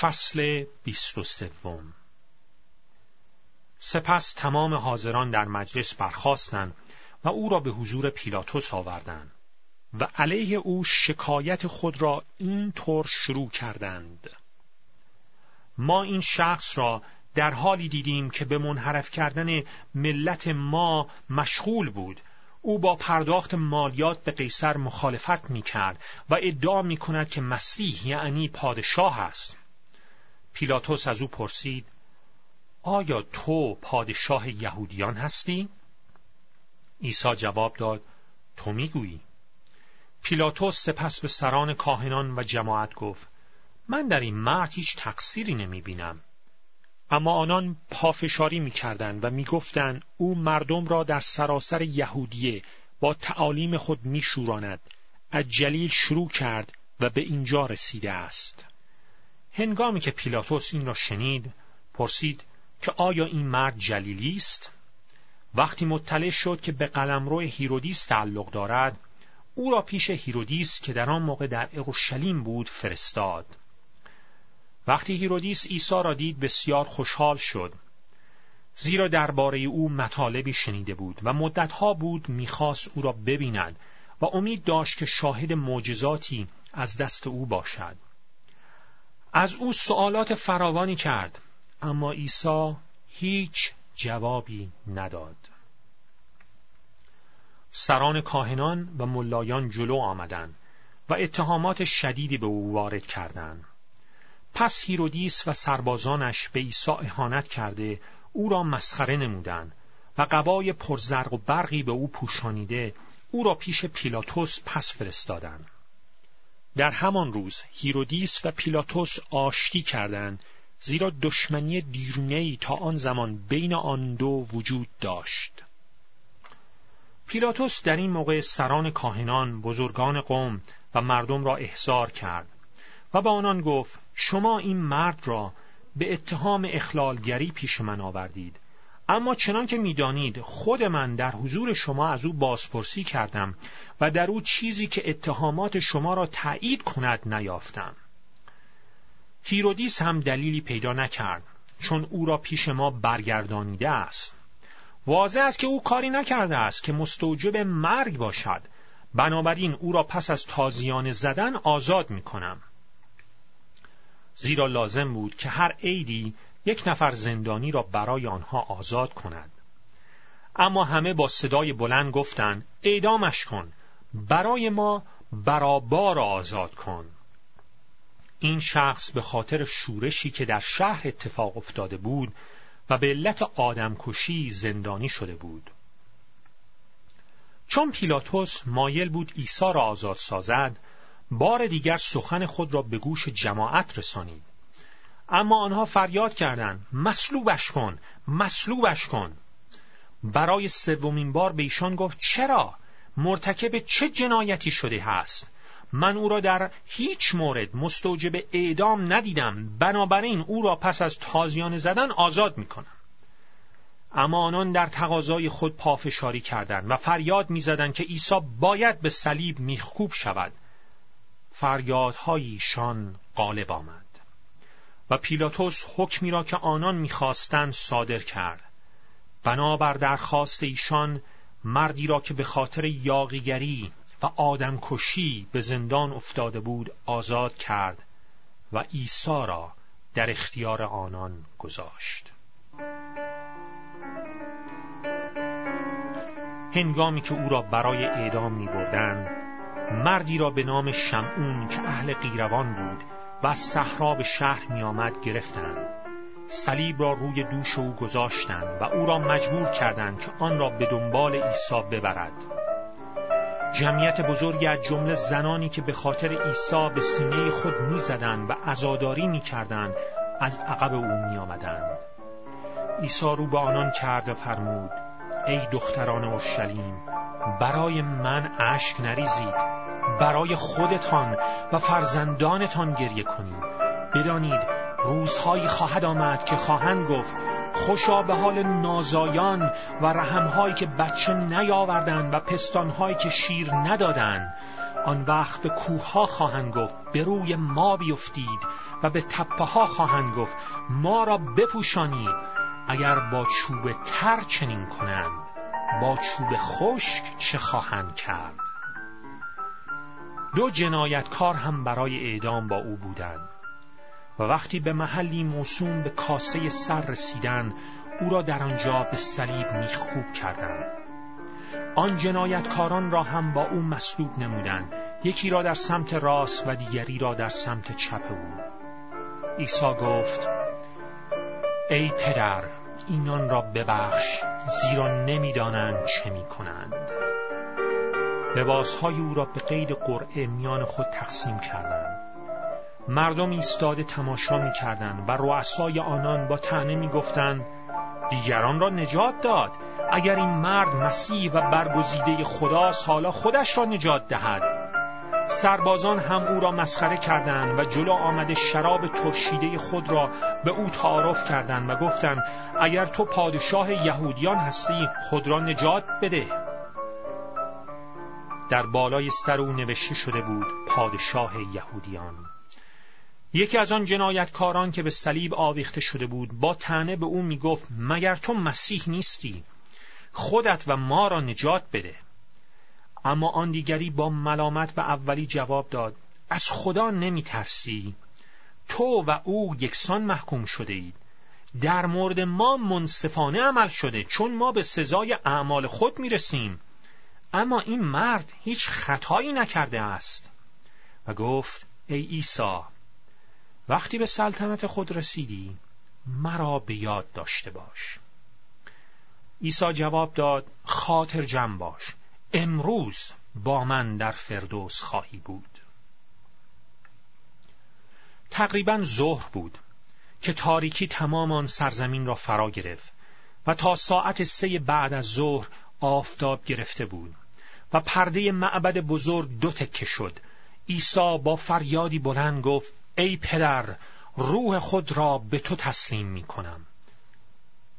فصل بیست و سوم. سپس تمام حاضران در مجلس برخواستند و او را به حضور پیلاتوس آوردند و علیه او شکایت خود را این طور شروع کردند. ما این شخص را در حالی دیدیم که به منحرف کردن ملت ما مشغول بود. او با پرداخت مالیات به قیصر مخالفت می کرد و ادعا می کند که مسیح یعنی پادشاه است. پیلاتوس از او پرسید آیا تو پادشاه یهودیان هستی؟ عیسی جواب داد تو می‌گویی پیلاتوس سپس به سران کاهنان و جماعت گفت من در این مرد هیچ تقصیری نمی بینم. اما آنان پافشاری می‌کردند و می‌گفتند او مردم را در سراسر یهودیه با تعالیم خود میشوراند از جلیل شروع کرد و به اینجا رسیده است هنگامی که پیلاتوس این را شنید پرسید که آیا این مرد جلیلی است؟ وقتی مطلع شد که به قلمرو هیرودیس تعلق دارد او را پیش هیرودیس که در آن موقع در اورشلیم بود فرستاد. وقتی هیرودیس عیسی را دید بسیار خوشحال شد. زیرا درباره او مطالبی شنیده بود و مدتها بود می‌خواست او را ببیند و امید داشت که شاهد معجزاتی از دست او باشد. از او سوالات فراوانی کرد. اما عیسی هیچ جوابی نداد. سران کاهنان و ملایان جلو آمدند و اتهامات شدیدی به او وارد کردند. پس هیرودیس و سربازانش به عیسی اهانت کرده او را مسخره نمودند و قبای پرزرق و برقی به او پوشانیده او را پیش پیلاتوس پس فرستادند. در همان روز هیرودیس و پیلاتوس آشتی کردند زیرا دشمنی دیرینه‌ای تا آن زمان بین آن دو وجود داشت. پیلاتوس در این موقع سران کاهنان، بزرگان قوم و مردم را احضار کرد و به آنان گفت شما این مرد را به اتهام اخلالگری پیش من آوردید اما چنان که می‌دانید خود من در حضور شما از او بازپرسی کردم و در او چیزی که اتهامات شما را تایید کند نیافتم. هیرودیس هم دلیلی پیدا نکرد چون او را پیش ما برگردانیده است. واضح است که او کاری نکرده است که مستوجب مرگ باشد. بنابراین او را پس از تازیان زدن آزاد می کنم زیرا لازم بود که هر عیدی یک نفر زندانی را برای آنها آزاد کند. اما همه با صدای بلند گفتند اعدامش کن برای ما برابا را آزاد کن. این شخص به خاطر شورشی که در شهر اتفاق افتاده بود و به علت آدمکشی زندانی شده بود. چون پیلاتوس مایل بود عیسی را آزاد سازد بار دیگر سخن خود را به گوش جماعت رسانید. اما آنها فریاد کردند مصلوبش کن مصلوبش کن. برای سومین بار به ایشان گفت چرا؟ مرتکب چه جنایتی شده هست؟ من او را در هیچ مورد مستوجب اعدام ندیدم. بنابراین او را پس از تازیان زدن آزاد می کنم اما آنان در تقاضای خود پافشاری کردند و فریاد می‌زدند که عیسی باید به صلیب میخکوب شود. فریادهای ایشان غالب آمد. و پیلاتوس حکمی را که آنان می‌خواستند صادر کرد. بنابر درخواست ایشان مردی را که به خاطر یاغیگری و آدمکشی به زندان افتاده بود آزاد کرد و عیسی را در اختیار آنان گذاشت. هنگامی که او را برای اعدام می مردی را به نام شمعون که اهل قیروان بود و از صحرا به شهر می آمد گرفتند صلیب را روی دوش او گذاشتند و او را مجبور کردند که آن را به دنبال عیسی ببرد. جمعیت بزرگی از جمله زنانی که به خاطر عیسی به سینه خود می‌زدند و عزاداری می‌کردند از عقب او میآمدند. عیسی رو به آنان کرد و فرمود ای دختران اورشلیم برای من اشک نریزید. برای خودتان و فرزندانتان گریه کنید بدانید روزهایی خواهد آمد که خواهند گفت خوشا به حال نازایان و رحمهایی که بچه نیاوردند و پستانهایی که شیر ندادند. آن وقت به کوه ها خواهند گفت به روی ما بیفتید و به تپه ها خواهند گفت ما را بپوشانید. اگر با چوب تر چنین کنند. با چوب خشک چه خواهند کرد؟ دو جنایتکار هم برای اعدام با او بودند. و وقتی به محلی موسوم به کاسه سر رسیدن او را در آنجا به صلیب میخکوب کردند. آن جنایتکاران را هم با او مصلوب نمودند. یکی را در سمت راست و دیگری را در سمت چپ او. عیسی گفت ای پدر اینان را ببخش. زیرا نمی‌دانند چه می‌کنند. لباسهای او را به قید قرعه میان خود تقسیم کردند. مردم ایستاده تماشا می‌کردند و رؤسای آنان با تنه می‌گفتند دیگران را نجات داد. اگر این مرد مسیح و برگزیده خداست حالا خودش را نجات دهد. سربازان هم او را مسخره کردند و جلو آمده شراب ترشیده خود را به او تعارف کردند و گفتند اگر تو پادشاه یهودیان هستی خود را نجات بده. در بالای سر او نوشته شده بود پادشاه یهودیان. یکی از آن جنایتکاران که به صلیب آویخته شده بود با تنه به او می‌گفت مگر تو مسیح نیستی؟ خودت و ما را نجات بده. اما آن دیگری با ملامت به اولی جواب داد از خدا نمی ترسی تو و او یکسان محکوم شده اید در مورد ما منصفانه عمل شده چون ما به سزای اعمال خود می رسیم اما این مرد هیچ خطایی نکرده است. و گفت ای عیسی وقتی به سلطنت خود رسیدی مرا به یاد داشته باش. عیسی جواب داد خاطر جمع باش. امروز با من در فردوس خواهی بود. تقریبا ظهر بود که تاریکی تمام آن سرزمین را فرا گرفت و تا ساعت سه بعد از ظهر آفتاب گرفته بود و پرده معبد بزرگ دو تکه شد. عیسی با فریادی بلند گفت ای پدر روح خود را به تو تسلیم می کنم.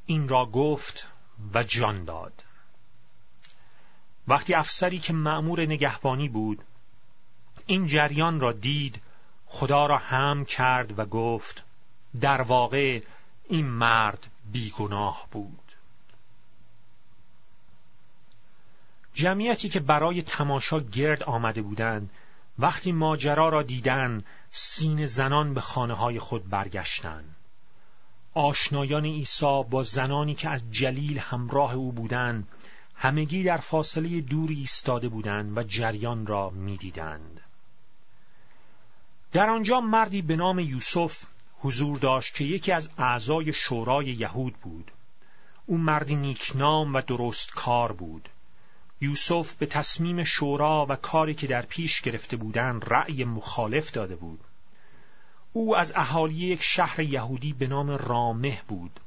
این را گفت و جان داد. وقتی افسری که مأمور نگهبانی بود این جریان را دید خدا را هم کرد و گفت در واقع این مرد بیگناه بود. جمعیتی که برای تماشا گرد آمده بودند وقتی ماجرا را دیدن سین زنان به خانه های خود برگشتند آشنایان عیسی با زنانی که از جلیل همراه او بودند همگی در فاصله دوری ایستاده بودند و جریان را می‌دیدند. در آنجا مردی به نام یوسف حضور داشت که یکی از اعضای شورای یهود بود. او مردی نیکنام و درست کار بود. یوسف به تصمیم شورا و کاری که در پیش گرفته بودند رأی مخالف داده بود. او از اهالی یک شهر یهودی به نام رامه بود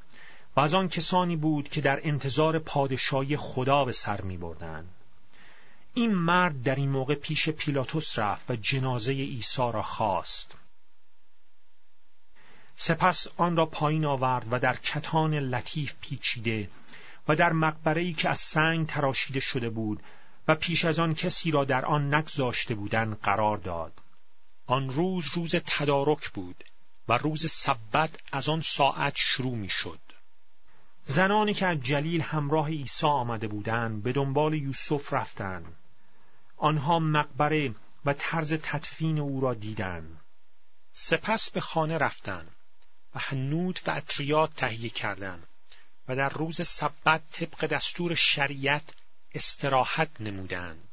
و از آن کسانی بود که در انتظار پادشاهی خدا به سر می بردن. این مرد در این موقع پیش پیلاتوس رفت و جنازه عیسی را خواست. سپس آن را پایین آورد و در کتان لطیف پیچیده و در مقبره‌ای که از سنگ تراشیده شده بود و پیش از آن کسی را در آن نگذاشته بودند قرار داد. آن روز روز تدارک بود و روز سبت از آن ساعت شروع می شد. زنانی که از جلیل همراه عیسی آمده بودند به دنبال یوسف رفتند. آنها مقبره و طرز تدفین او را دیدند. سپس به خانه رفتند و هنوت و اطریات تهیه کردند و در روز سبت طبق دستور شریعت استراحت نمودند.